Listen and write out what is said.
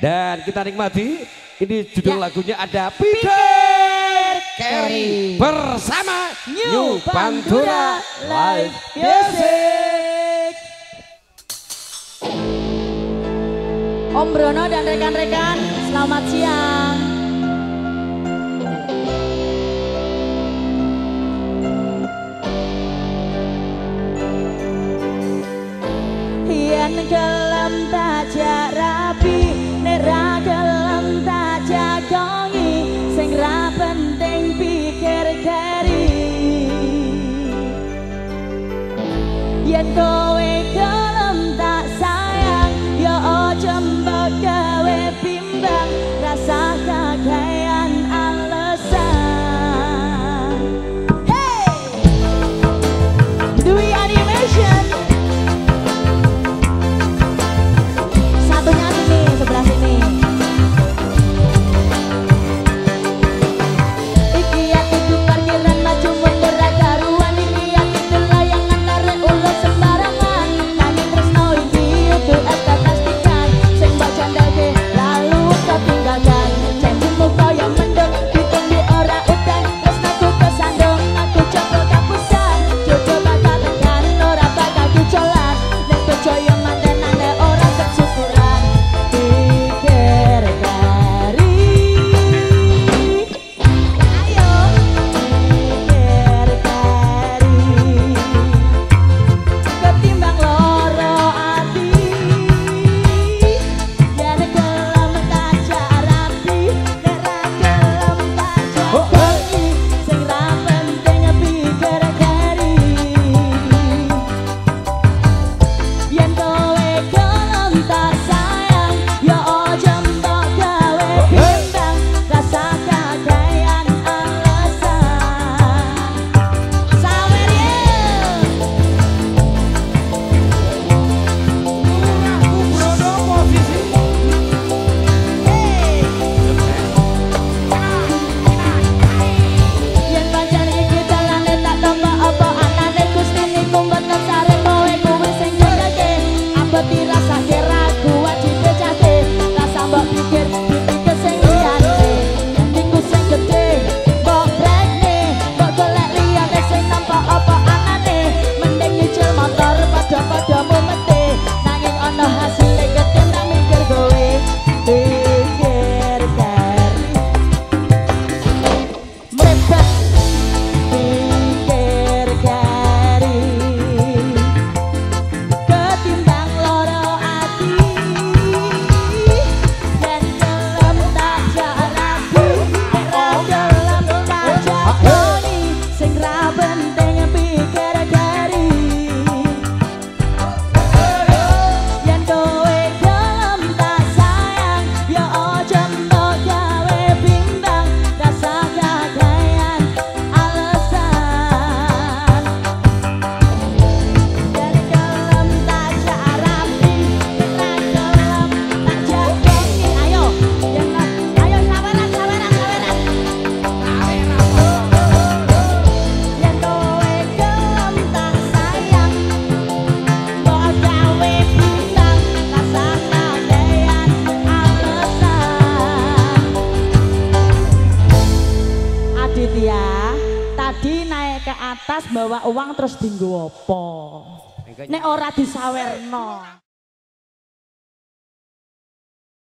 Dan kita nikmati ini judul ya. lagunya ada Peter Carey bersama New Pantura Live Music. Om Brono dan rekan-rekan, selamat siang. Yen gelem todo. Ke atas bawa uang terus dinggo apa nek ora disawerno